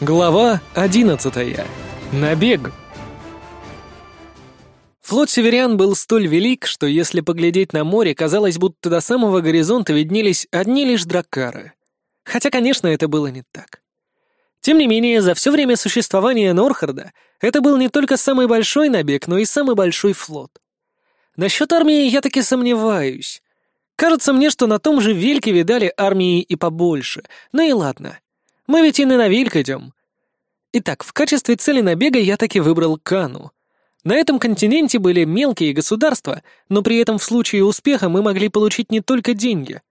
Глава 11. Набег. Флот северян был столь велик, что если поглядеть на море, казалось, будто до самого горизонта виднелись одни лишь драккары. Хотя, конечно, это было не так. Тем не менее, за все время существования Норхарда это был не только самый большой набег, но и самый большой флот. Насчет армии я таки сомневаюсь. Кажется мне, что на том же Вельке видали армии и побольше. Ну и ладно — мы ведь и на Навильк идем. Итак, в качестве цели набега я таки выбрал Кану. На этом континенте были мелкие государства, но при этом в случае успеха мы могли получить не только деньги.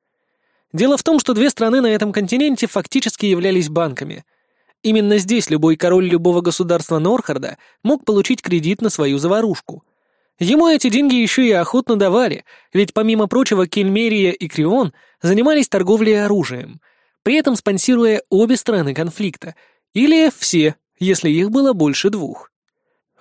Дело в том, что две страны на этом континенте фактически являлись банками. Именно здесь любой король любого государства Норхарда мог получить кредит на свою заварушку. Ему эти деньги еще и охотно давали, ведь помимо прочего Кельмерия и Крион занимались торговлей оружием — при этом спонсируя обе стороны конфликта, или все, если их было больше двух.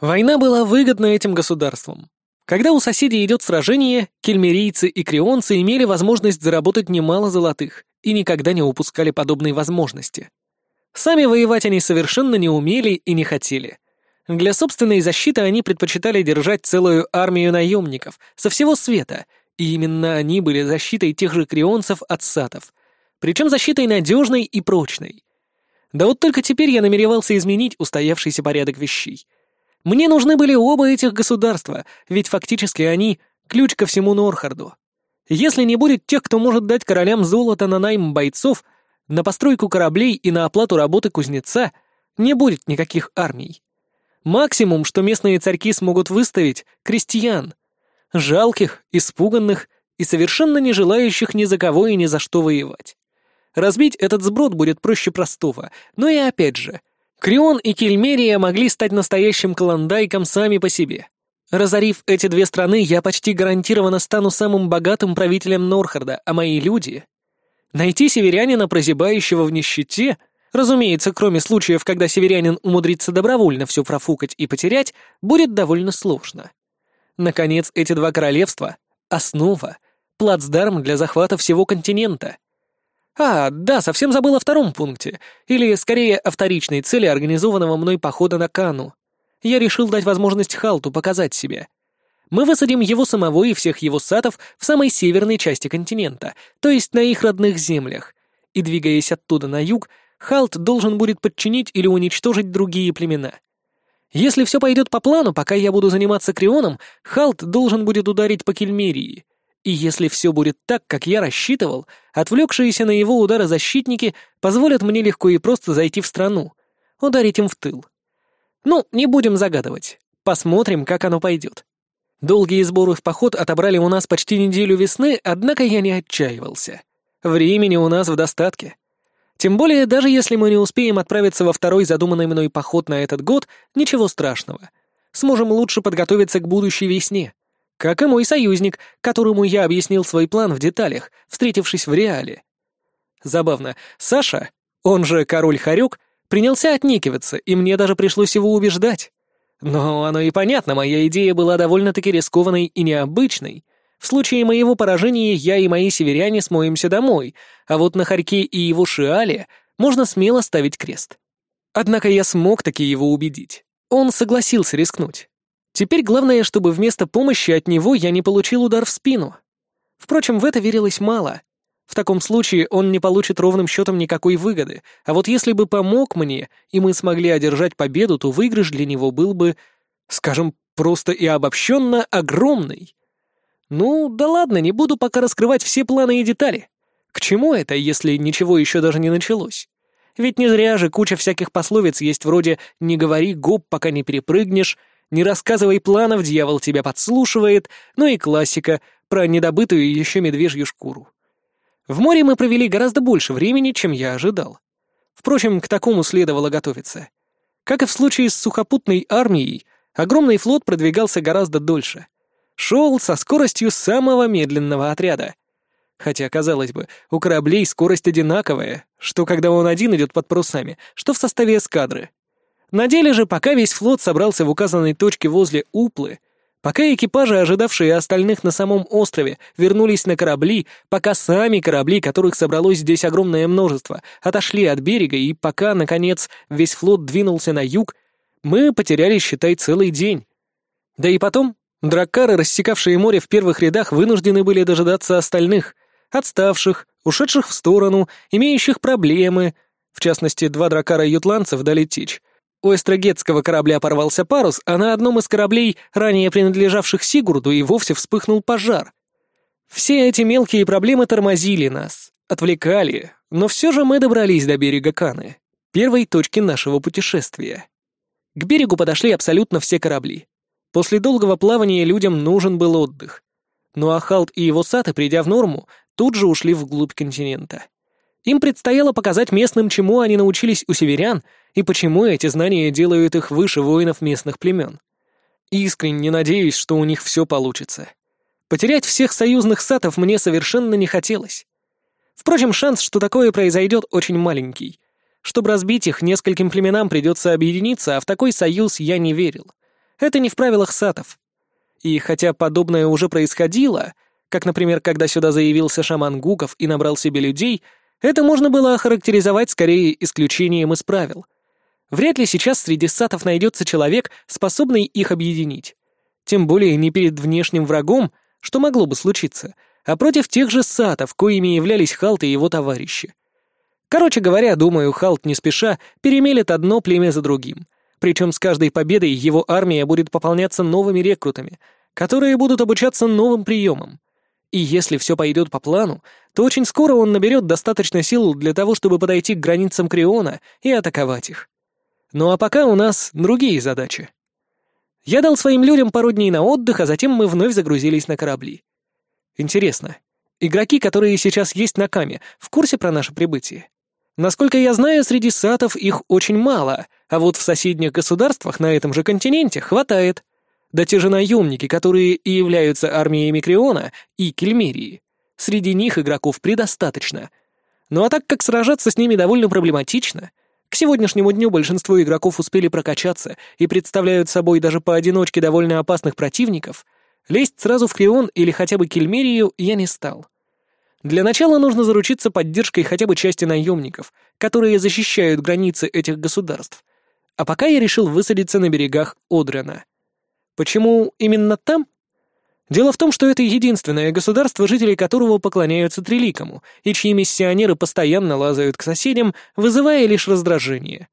Война была выгодна этим государствам. Когда у соседей идет сражение, кельмерийцы и крионцы имели возможность заработать немало золотых и никогда не упускали подобной возможности. Сами воевать они совершенно не умели и не хотели. Для собственной защиты они предпочитали держать целую армию наемников со всего света, и именно они были защитой тех же крионцев от сатов, причем защитой надежной и прочной. Да вот только теперь я намеревался изменить устоявшийся порядок вещей. Мне нужны были оба этих государства, ведь фактически они — ключ ко всему Норхарду. Если не будет тех, кто может дать королям золото на найм бойцов, на постройку кораблей и на оплату работы кузнеца, не будет никаких армий. Максимум, что местные царьки смогут выставить — крестьян. Жалких, испуганных и совершенно не желающих ни за кого и ни за что воевать. Разбить этот сброд будет проще простого, но и опять же, Крион и Кельмерия могли стать настоящим колондайком сами по себе. Разорив эти две страны, я почти гарантированно стану самым богатым правителем Норхарда, а мои люди... Найти северянина, прозябающего в нищете, разумеется, кроме случаев, когда северянин умудрится добровольно все профукать и потерять, будет довольно сложно. Наконец, эти два королевства — основа, плацдарм для захвата всего континента. А, да, совсем забыл о втором пункте, или, скорее, о вторичной цели организованного мной похода на Кану. Я решил дать возможность Халту показать себя. Мы высадим его самого и всех его сатов в самой северной части континента, то есть на их родных землях. И, двигаясь оттуда на юг, Халт должен будет подчинить или уничтожить другие племена. Если все пойдет по плану, пока я буду заниматься Крионом, Халт должен будет ударить по Кельмерии — и если все будет так, как я рассчитывал, отвлекшиеся на его удары защитники позволят мне легко и просто зайти в страну, ударить им в тыл. Ну, не будем загадывать. Посмотрим, как оно пойдет. Долгие сборы в поход отобрали у нас почти неделю весны, однако я не отчаивался. Времени у нас в достатке. Тем более, даже если мы не успеем отправиться во второй задуманный мной поход на этот год, ничего страшного. Сможем лучше подготовиться к будущей весне. Как и мой союзник, которому я объяснил свой план в деталях, встретившись в реале. Забавно, Саша, он же король Харюк, принялся отнекиваться, и мне даже пришлось его убеждать. Но оно и понятно, моя идея была довольно-таки рискованной и необычной. В случае моего поражения я и мои северяне смоемся домой, а вот на Харьке и его Шиале можно смело ставить крест. Однако я смог таки его убедить. Он согласился рискнуть. Теперь главное, чтобы вместо помощи от него я не получил удар в спину. Впрочем, в это верилось мало. В таком случае он не получит ровным счетом никакой выгоды, а вот если бы помог мне, и мы смогли одержать победу, то выигрыш для него был бы, скажем, просто и обобщенно огромный. Ну, да ладно, не буду пока раскрывать все планы и детали. К чему это, если ничего еще даже не началось? Ведь не зря же куча всяких пословиц есть вроде «не говори гоп, пока не перепрыгнешь», не рассказывай планов, дьявол тебя подслушивает, ну и классика про недобытую еще медвежью шкуру. В море мы провели гораздо больше времени, чем я ожидал. Впрочем, к такому следовало готовиться. Как и в случае с сухопутной армией, огромный флот продвигался гораздо дольше. Шел со скоростью самого медленного отряда. Хотя, казалось бы, у кораблей скорость одинаковая, что когда он один идет под парусами, что в составе эскадры. На деле же, пока весь флот собрался в указанной точке возле Уплы, пока экипажи, ожидавшие остальных на самом острове, вернулись на корабли, пока сами корабли, которых собралось здесь огромное множество, отошли от берега и пока, наконец, весь флот двинулся на юг, мы потеряли, считай, целый день. Да и потом, драккары, рассекавшие море в первых рядах, вынуждены были дожидаться остальных, отставших, ушедших в сторону, имеющих проблемы, в частности, два дракара-ютландцев дали течь, у эстрогетского корабля порвался парус, а на одном из кораблей, ранее принадлежавших Сигурду, и вовсе вспыхнул пожар. Все эти мелкие проблемы тормозили нас, отвлекали, но все же мы добрались до берега Каны, первой точки нашего путешествия. К берегу подошли абсолютно все корабли. После долгого плавания людям нужен был отдых. Но Ахалт и его саты, придя в норму, тут же ушли вглубь континента. Им предстояло показать местным, чему они научились у северян и почему эти знания делают их выше воинов местных племен. Искренне надеюсь, что у них все получится. Потерять всех союзных сатов мне совершенно не хотелось. Впрочем, шанс, что такое произойдет, очень маленький. Чтобы разбить их, нескольким племенам придется объединиться, а в такой союз я не верил. Это не в правилах сатов. И хотя подобное уже происходило, как, например, когда сюда заявился шаман Гуков и набрал себе людей — это можно было охарактеризовать скорее исключением из правил. Вряд ли сейчас среди сатов найдется человек, способный их объединить. Тем более не перед внешним врагом, что могло бы случиться, а против тех же сатов, коими являлись Халт и его товарищи. Короче говоря, думаю, Халт не спеша перемелет одно племя за другим. Причем с каждой победой его армия будет пополняться новыми рекрутами, которые будут обучаться новым приемам — и если все пойдет по плану, то очень скоро он наберет достаточно сил для того, чтобы подойти к границам Криона и атаковать их. Ну а пока у нас другие задачи. Я дал своим людям пару дней на отдых, а затем мы вновь загрузились на корабли. Интересно, игроки, которые сейчас есть на Каме, в курсе про наше прибытие? Насколько я знаю, среди сатов их очень мало, а вот в соседних государствах на этом же континенте хватает — да те же наемники, которые и являются армией Микриона и Кельмерии. Среди них игроков предостаточно. Ну а так как сражаться с ними довольно проблематично, к сегодняшнему дню большинство игроков успели прокачаться и представляют собой даже поодиночке довольно опасных противников, лезть сразу в Крион или хотя бы Кельмерию я не стал. Для начала нужно заручиться поддержкой хотя бы части наемников, которые защищают границы этих государств. А пока я решил высадиться на берегах Одрена — Почему именно там? Дело в том, что это единственное государство, жители которого поклоняются Треликому, и чьи миссионеры постоянно лазают к соседям, вызывая лишь раздражение.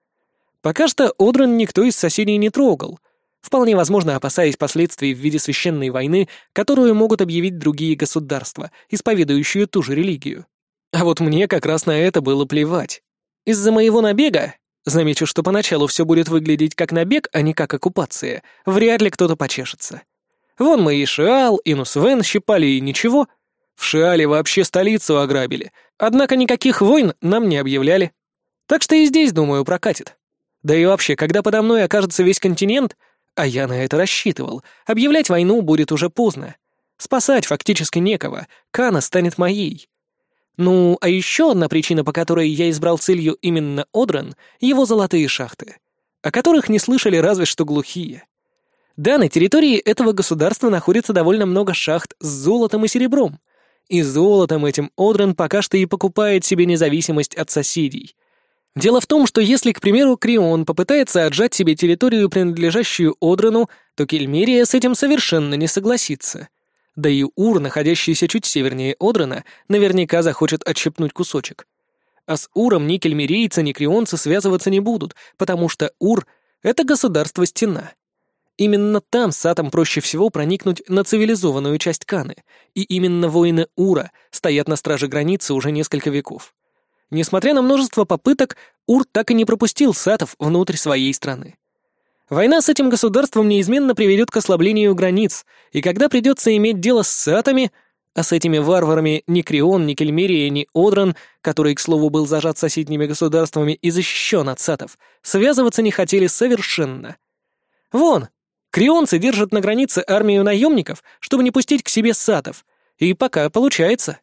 Пока что Одран никто из соседей не трогал, вполне возможно опасаясь последствий в виде священной войны, которую могут объявить другие государства, исповедующие ту же религию. А вот мне как раз на это было плевать. Из-за моего набега Замечу, что поначалу все будет выглядеть как набег, а не как оккупация. Вряд ли кто-то почешется. Вон мы и Шиал, и Нусвен щипали, и ничего. В Шиале вообще столицу ограбили. Однако никаких войн нам не объявляли. Так что и здесь, думаю, прокатит. Да и вообще, когда подо мной окажется весь континент, а я на это рассчитывал, объявлять войну будет уже поздно. Спасать фактически некого, Кана станет моей. Ну, а еще одна причина, по которой я избрал целью именно Одран — его золотые шахты, о которых не слышали разве что глухие. Да, на территории этого государства находится довольно много шахт с золотом и серебром. И золотом этим Одрен пока что и покупает себе независимость от соседей. Дело в том, что если, к примеру, Крион попытается отжать себе территорию, принадлежащую Одрену, то Кельмерия с этим совершенно не согласится. Да и Ур, находящийся чуть севернее Одрана, наверняка захочет отщепнуть кусочек. А с Уром ни кельмерийцы, ни крионцы связываться не будут, потому что Ур — это государство-стена. Именно там сатам проще всего проникнуть на цивилизованную часть Каны, и именно воины Ура стоят на страже границы уже несколько веков. Несмотря на множество попыток, Ур так и не пропустил сатов внутрь своей страны. Война с этим государством неизменно приведет к ослаблению границ, и когда придется иметь дело с сатами, а с этими варварами ни Крион, ни Кельмерия, ни Одран, который, к слову, был зажат соседними государствами и защищен от сатов, связываться не хотели совершенно. Вон, крионцы держат на границе армию наемников, чтобы не пустить к себе сатов, и пока получается.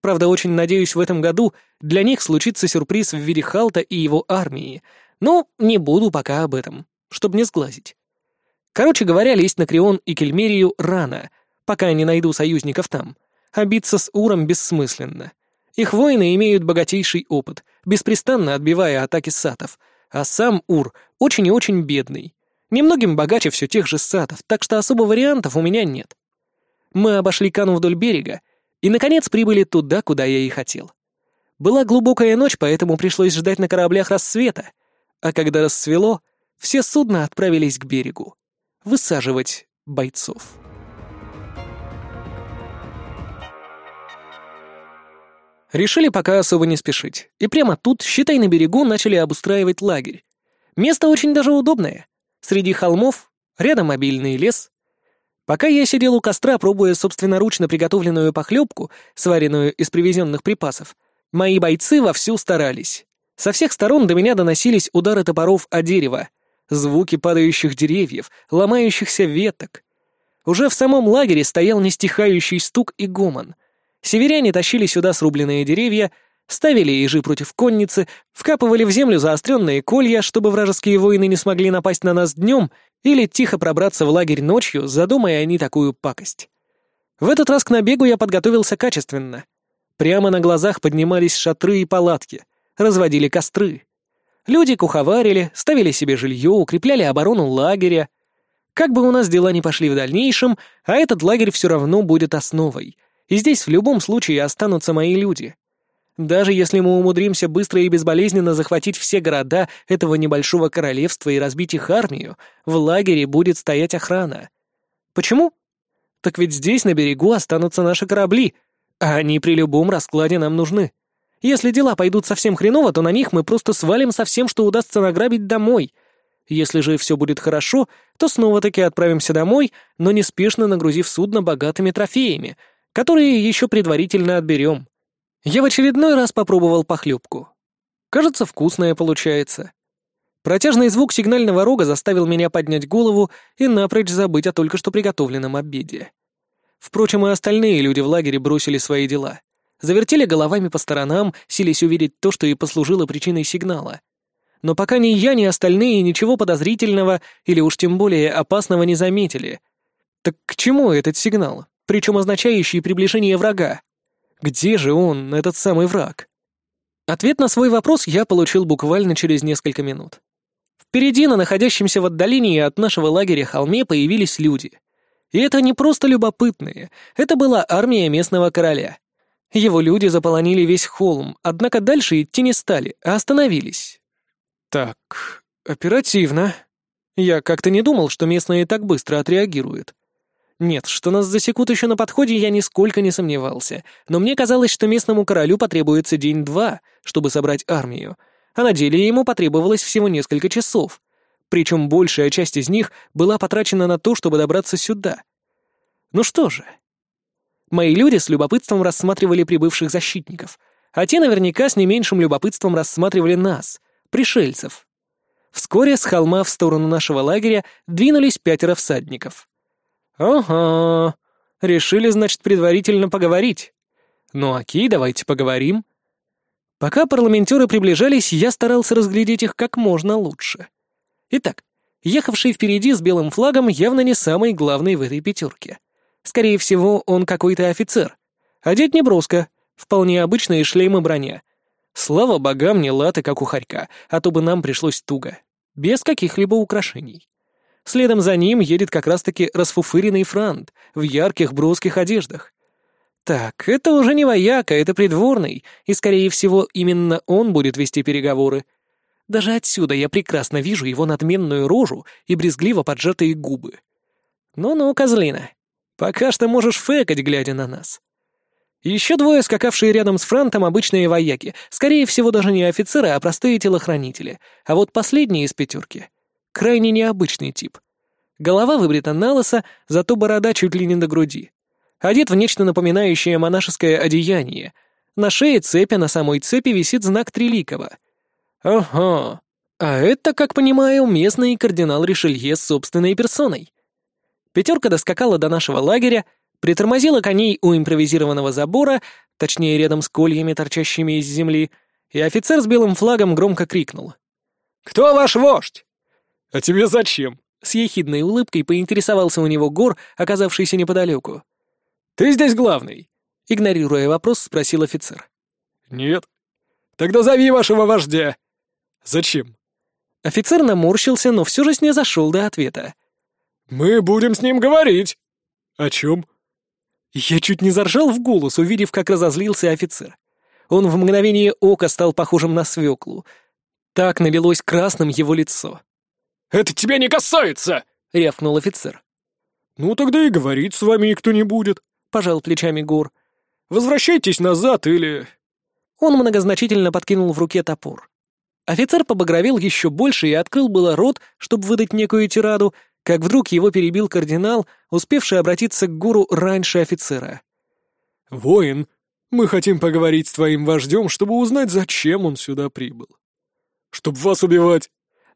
Правда, очень надеюсь, в этом году для них случится сюрприз в виде Халта и его армии, но не буду пока об этом чтобы не сглазить. Короче говоря, лезть на Крион и Кельмерию рано, пока я не найду союзников там. А биться с Уром бессмысленно. Их воины имеют богатейший опыт, беспрестанно отбивая атаки сатов, а сам Ур очень и очень бедный. Немногим богаче все тех же сатов, так что особо вариантов у меня нет. Мы обошли Кану вдоль берега и, наконец, прибыли туда, куда я и хотел. Была глубокая ночь, поэтому пришлось ждать на кораблях рассвета, а когда рассвело — все судна отправились к берегу. Высаживать бойцов. Решили пока особо не спешить. И прямо тут, считай, на берегу начали обустраивать лагерь. Место очень даже удобное. Среди холмов, рядом обильный лес. Пока я сидел у костра, пробуя собственноручно приготовленную похлебку, сваренную из привезенных припасов, мои бойцы вовсю старались. Со всех сторон до меня доносились удары топоров о дерево — звуки падающих деревьев, ломающихся веток. Уже в самом лагере стоял нестихающий стук и гомон. Северяне тащили сюда срубленные деревья, ставили ежи против конницы, вкапывали в землю заостренные колья, чтобы вражеские воины не смогли напасть на нас днем или тихо пробраться в лагерь ночью, задумая они такую пакость. В этот раз к набегу я подготовился качественно. Прямо на глазах поднимались шатры и палатки, разводили костры. Люди куховарили, ставили себе жилье, укрепляли оборону лагеря. Как бы у нас дела не пошли в дальнейшем, а этот лагерь все равно будет основой. И здесь в любом случае останутся мои люди. Даже если мы умудримся быстро и безболезненно захватить все города этого небольшого королевства и разбить их армию, в лагере будет стоять охрана. Почему? Так ведь здесь на берегу останутся наши корабли, а они при любом раскладе нам нужны. Если дела пойдут совсем хреново, то на них мы просто свалим со всем, что удастся награбить домой. Если же все будет хорошо, то снова-таки отправимся домой, но неспешно нагрузив судно богатыми трофеями, которые еще предварительно отберем. Я в очередной раз попробовал похлебку. Кажется, вкусная получается. Протяжный звук сигнального рога заставил меня поднять голову и напрочь забыть о только что приготовленном обеде. Впрочем, и остальные люди в лагере бросили свои дела завертели головами по сторонам, сились увидеть то, что и послужило причиной сигнала. Но пока ни я, ни остальные ничего подозрительного или уж тем более опасного не заметили. Так к чему этот сигнал, причем означающий приближение врага? Где же он, этот самый враг? Ответ на свой вопрос я получил буквально через несколько минут. Впереди на находящемся в отдалении от нашего лагеря холме появились люди — и это не просто любопытные, это была армия местного короля. Его люди заполонили весь холм, однако дальше идти не стали, а остановились. Так, оперативно. Я как-то не думал, что местные так быстро отреагируют. Нет, что нас засекут еще на подходе, я нисколько не сомневался, но мне казалось, что местному королю потребуется день-два, чтобы собрать армию, а на деле ему потребовалось всего несколько часов. Причем большая часть из них была потрачена на то, чтобы добраться сюда. Ну что же, Мои люди с любопытством рассматривали прибывших защитников, а те наверняка с не меньшим любопытством рассматривали нас, пришельцев. Вскоре с холма в сторону нашего лагеря двинулись пятеро всадников. «Ага, решили, значит, предварительно поговорить. Ну окей, давайте поговорим». Пока парламентеры приближались, я старался разглядеть их как можно лучше. Итак, ехавший впереди с белым флагом явно не самый главный в этой пятерке — Скорее всего, он какой-то офицер. Одет неброско, вполне обычные шлемы броня. Слава богам, не латы, как у хорька, а то бы нам пришлось туго. Без каких-либо украшений. Следом за ним едет как раз-таки расфуфыренный франт в ярких броских одеждах. Так, это уже не вояка, это придворный, и, скорее всего, именно он будет вести переговоры. Даже отсюда я прекрасно вижу его надменную рожу и брезгливо поджатые губы. Ну-ну, козлина, Пока что можешь фэкать, глядя на нас. Еще двое, скакавшие рядом с Франтом, обычные вояки. Скорее всего, даже не офицеры, а простые телохранители. А вот последний из пятерки — крайне необычный тип. Голова выбрита на лысо, зато борода чуть ли не до груди. Одет в нечто напоминающее монашеское одеяние. На шее цепи, на самой цепи висит знак триликова. Ого, А это, как понимаю, местный кардинал Ришелье с собственной персоной. Пятерка доскакала до нашего лагеря, притормозила коней у импровизированного забора, точнее, рядом с кольями, торчащими из земли, и офицер с белым флагом громко крикнул. «Кто ваш вождь?» «А тебе зачем?» С ехидной улыбкой поинтересовался у него гор, оказавшийся неподалеку. «Ты здесь главный?» Игнорируя вопрос, спросил офицер. «Нет». «Тогда зови вашего вождя». «Зачем?» Офицер наморщился, но все же снизошел до ответа. «Мы будем с ним говорить!» «О чем?» Я чуть не заржал в голос, увидев, как разозлился офицер. Он в мгновение ока стал похожим на свеклу. Так налилось красным его лицо. «Это тебя не касается!» — рявкнул офицер. «Ну тогда и говорить с вами никто не будет», — пожал плечами Гор. «Возвращайтесь назад или...» Он многозначительно подкинул в руке топор. Офицер побагровел еще больше и открыл было рот, чтобы выдать некую тираду, как вдруг его перебил кардинал, успевший обратиться к гуру раньше офицера. «Воин, мы хотим поговорить с твоим вождем, чтобы узнать, зачем он сюда прибыл». «Чтоб вас убивать!»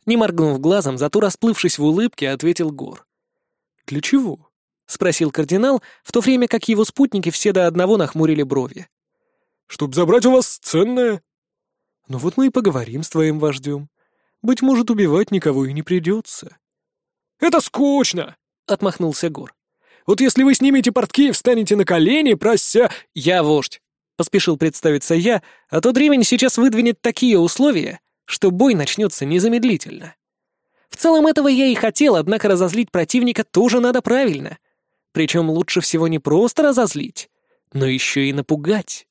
Не моргнув глазом, зато расплывшись в улыбке, ответил Гор. «Для чего?» — спросил кардинал, в то время как его спутники все до одного нахмурили брови. «Чтоб забрать у вас ценное». «Ну вот мы и поговорим с твоим вождем. Быть может, убивать никого и не придется», «Это скучно!» — отмахнулся Гор. «Вот если вы снимете портки и встанете на колени, прося...» «Я вождь!» — поспешил представиться я, а то древень сейчас выдвинет такие условия, что бой начнется незамедлительно. В целом этого я и хотел, однако разозлить противника тоже надо правильно. Причем лучше всего не просто разозлить, но еще и напугать.